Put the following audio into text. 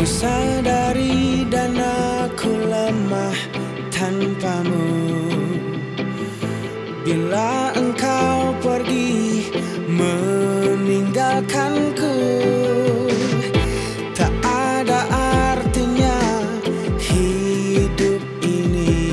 Ku sadari dan aku lemah tanpamu. Bila engkau pergi meninggalkanku. Tak ada artinya hidup ini.